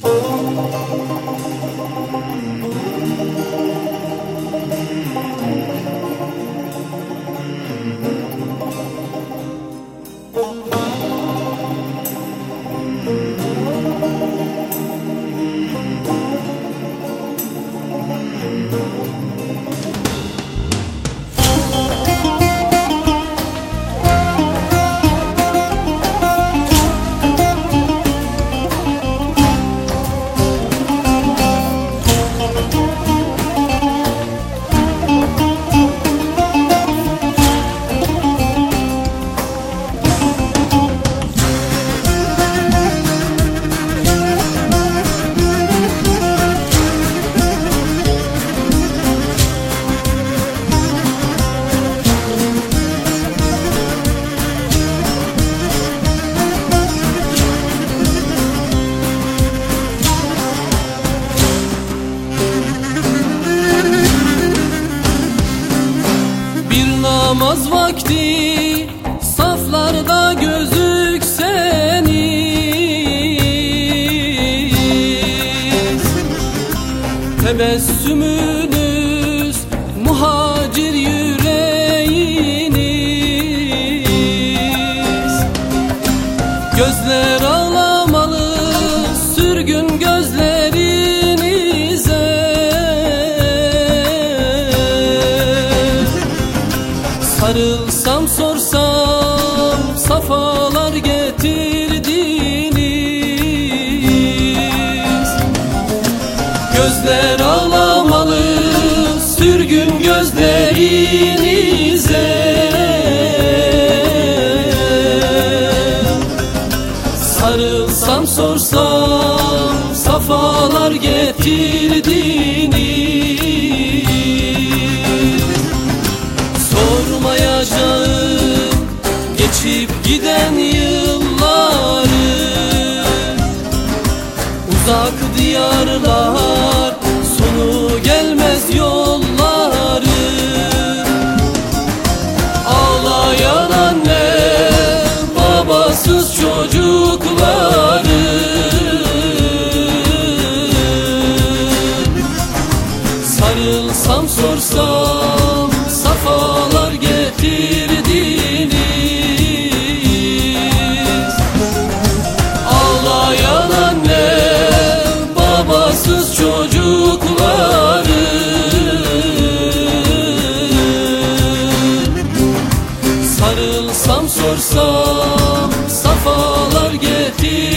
Música namaz vakti saflarda gözükseniz Tebessümünüz muhacir yüreğiniz. Gözler Sarılsam sorsam safalar getirdiniz. Gözler ağlamalı sürgün gözlerinize. Sarılsam sorsam safalar getirdiniz geçip giden yılları. Uzak diyarlar sonu gelmez yolları. Ağlayan anne babasız çocukları. Sarılsam sorsam Sarılsam sorsam safalar getirdiniz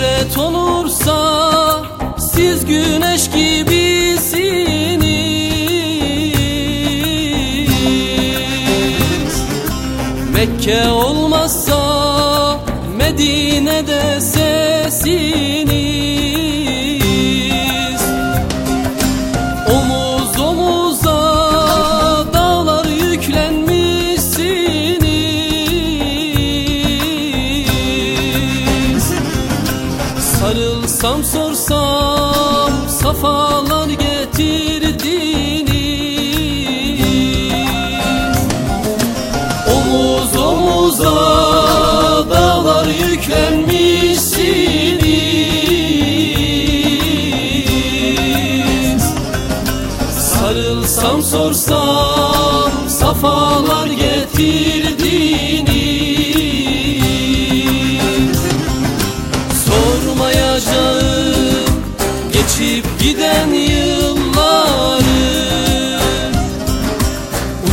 Hicret olursa siz güneş gibisiniz. Mekke olmazsa Medine'de sesiniz safalar getirdiniz. Omuz omuza dağlar yüklenmişsiniz. Sarılsam sorsam safalar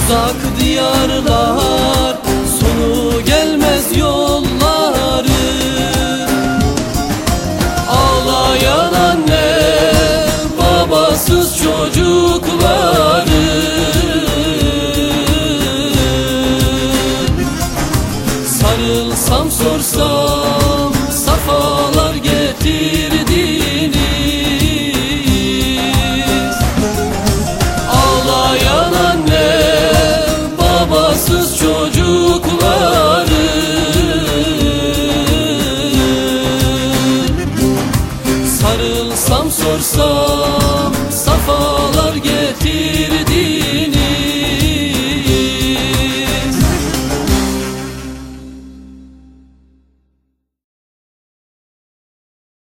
uzak diyarlar Sonu gelmez yolları. Ağlayan anne babasız çocuk. Yalnız çocukları. Sarılsam sorsam